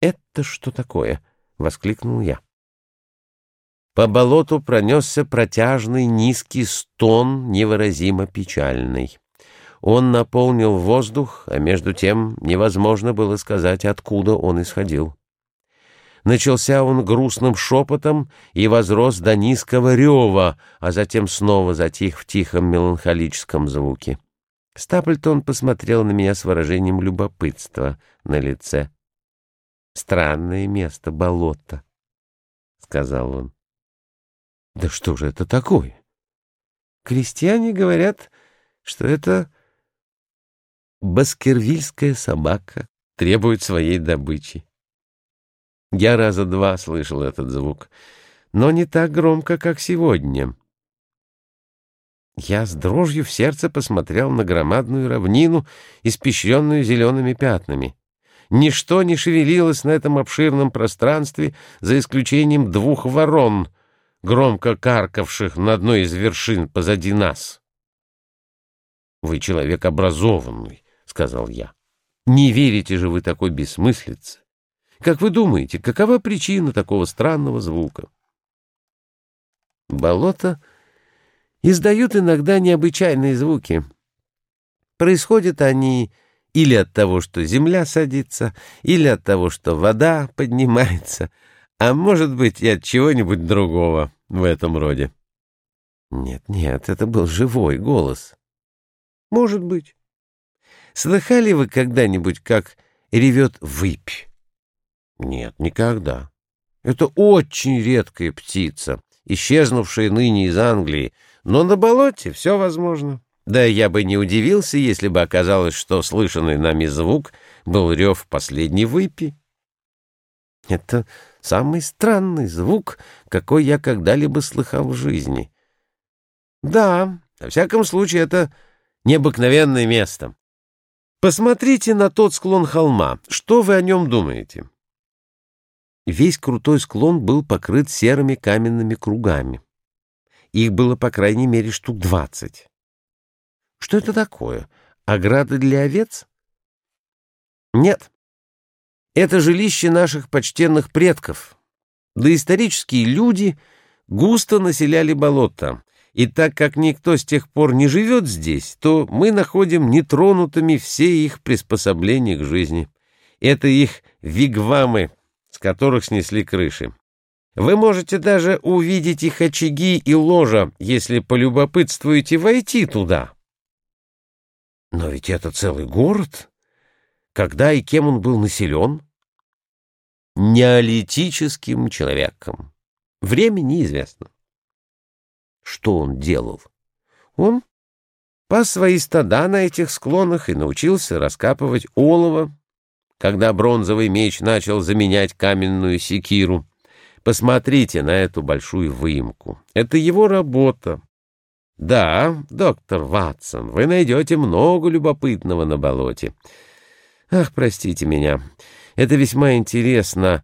«Это что такое?» — воскликнул я. По болоту пронесся протяжный низкий стон, невыразимо печальный. Он наполнил воздух, а между тем невозможно было сказать, откуда он исходил. Начался он грустным шепотом и возрос до низкого рева, а затем снова затих в тихом меланхолическом звуке. Стаплтон посмотрел на меня с выражением любопытства на лице. «Странное место, болото», — сказал он. Да что же это такое? Крестьяне говорят, что это баскервильская собака требует своей добычи. Я раза два слышал этот звук, но не так громко, как сегодня. Я с дрожью в сердце посмотрел на громадную равнину, испещренную зелеными пятнами. Ничто не шевелилось на этом обширном пространстве, за исключением двух ворон — громко каркавших на одной из вершин позади нас. «Вы человек образованный», — сказал я. «Не верите же вы такой бессмыслице? Как вы думаете, какова причина такого странного звука?» Болото издают иногда необычайные звуки. Происходят они или от того, что земля садится, или от того, что вода поднимается — а может быть и от чего-нибудь другого в этом роде. Нет, нет, это был живой голос. Может быть. Слыхали вы когда-нибудь, как ревет выпь? Нет, никогда. Это очень редкая птица, исчезнувшая ныне из Англии, но на болоте все возможно. Да я бы не удивился, если бы оказалось, что слышанный нами звук был рев последней выпи. Это самый странный звук, какой я когда-либо слыхал в жизни. Да, во всяком случае, это необыкновенное место. Посмотрите на тот склон холма. Что вы о нем думаете? Весь крутой склон был покрыт серыми каменными кругами. Их было, по крайней мере, штук двадцать. Что это такое? Ограды для овец? Нет. Это жилище наших почтенных предков. Доисторические люди густо населяли болото, и так как никто с тех пор не живет здесь, то мы находим нетронутыми все их приспособления к жизни. Это их вигвамы, с которых снесли крыши. Вы можете даже увидеть их очаги и ложа, если полюбопытствуете войти туда. Но ведь это целый город. Когда и кем он был населен? неолитическим человеком. Время неизвестно. Что он делал? Он пас свои стада на этих склонах и научился раскапывать олово, когда бронзовый меч начал заменять каменную секиру. Посмотрите на эту большую выемку. Это его работа. Да, доктор Ватсон, вы найдете много любопытного на болоте. Ах, простите меня. Это весьма интересно,